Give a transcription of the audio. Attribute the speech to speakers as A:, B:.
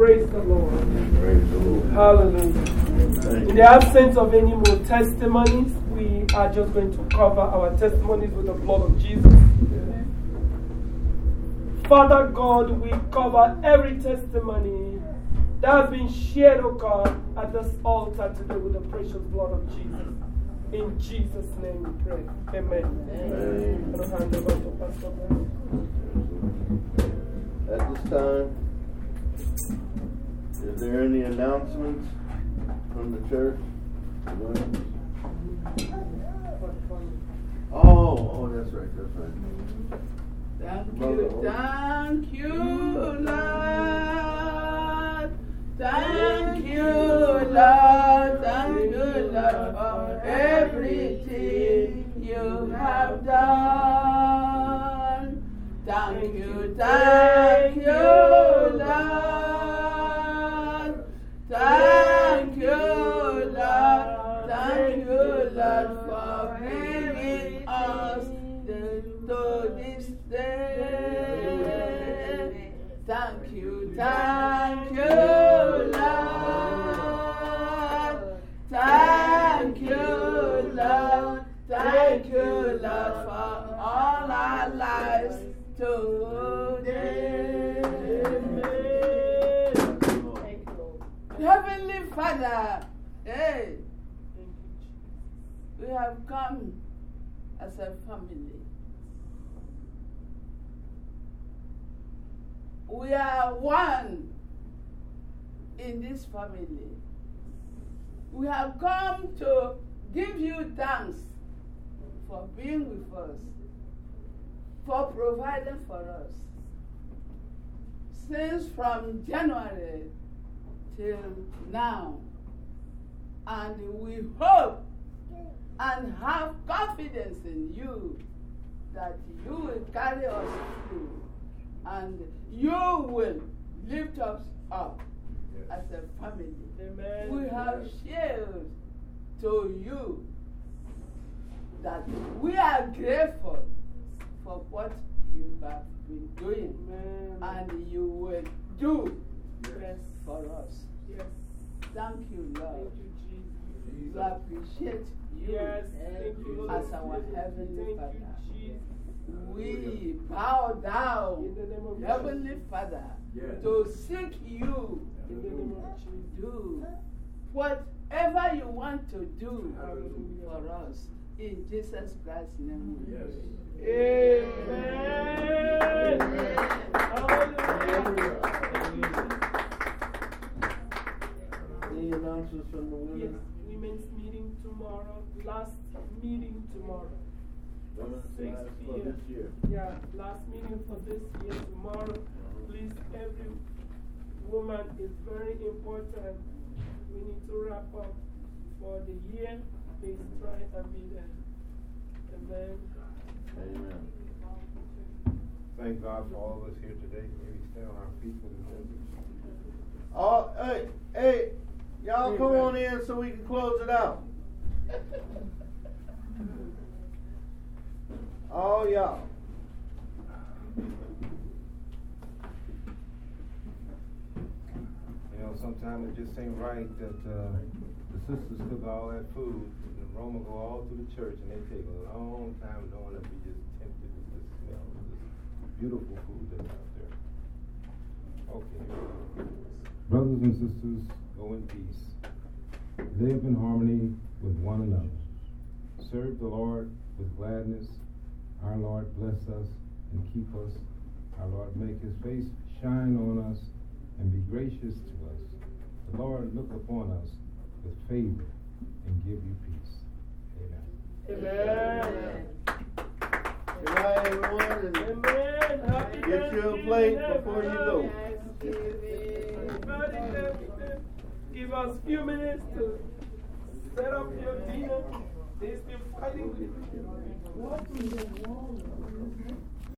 A: Praise the Lord. Praise the Lord. Hallelujah. In the absence of any more testimonies, we are just going to cover our testimonies with the blood of Jesus. Father God, we cover every testimony that has been shared, oh God, at this altar today with the precious blood of Jesus. In Jesus' name we pray. Amen. Amen.
B: At this time, any announcements from the church? Oh, oh, that's right, that's right.
C: Thank you, oh. thank you, Lord. Thank you, Lord. Thank you, Lord, for everything you have done. Heavenly Father, hey, we have come as a family. We are one in this family. We have come to give you thanks for being with us, for providing for us. Since from January till now, and we hope and have confidence in you that you will carry us through and you will lift us up yes. as a family. Amen. We have shared to you that we are grateful for what you have been doing Amen. and you will do yes. for us. Yes. Thank you, Lord. Thank you, Jesus. We appreciate you yes. as our Heavenly Father. You, we bow down, Heavenly Father, yes. to seek you to do whatever you want to do for us. In Jesus Christ's name. Yes. Amen.
A: Yes, women's meeting tomorrow, last meeting tomorrow. 6 p.m. Yeah, last meeting for this year tomorrow. Please, every woman is very important. We need to wrap up for the year. Please try and be there. Amen.
B: Amen.
D: Thank God for all of us here today. Maybe stand on our feet for the message.
B: Oh, hey, hey, y'all come on in so we can close it out. Oh, y'all.
D: You know, sometimes it just ain't right that uh, the sisters cook all that food and the aroma go all through the church and they take a long time knowing that we just tempted with the smell of this beautiful food that's out there. Okay. Brothers and sisters, go in peace. Live in harmony with one another. Serve the Lord with gladness our Lord bless us and keep us. Our Lord make his face shine on us and be gracious to us. The Lord look upon us with favor and give you peace.
A: Amen. Amen.
B: Good night, everyone. And Amen. Happy get you a plate before you go.
A: Give us a few minutes to set up your dinner. They're still fighting with you.